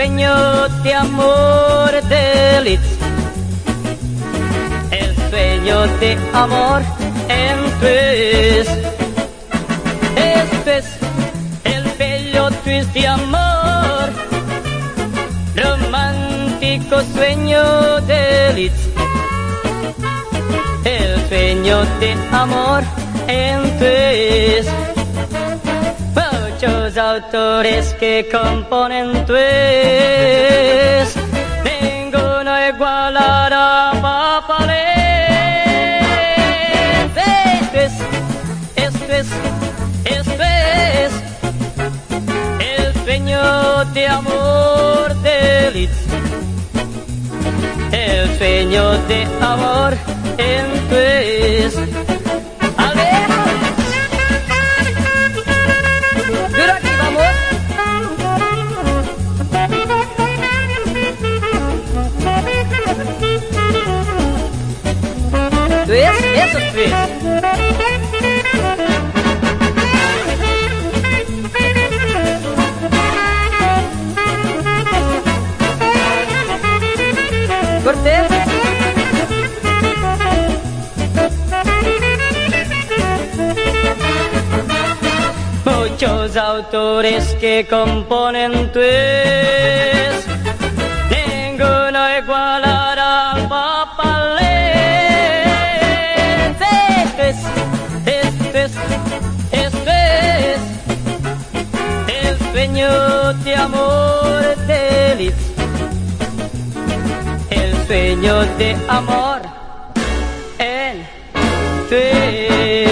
sueño de amor de Litz. El sueño de amor en tres. Esto es el bello twist de amor. Romántico sueño de Litz. El sueño de amor en tres muchos autores que componen pues ninguno igualará Papalés. Esto es, esto es, esto es el sueño de amor de Litz. El sueño de amor Cortés. Muchos autores que componen pues esto es, esto es el sueño de amor de Litz. El sueño de amor en ti.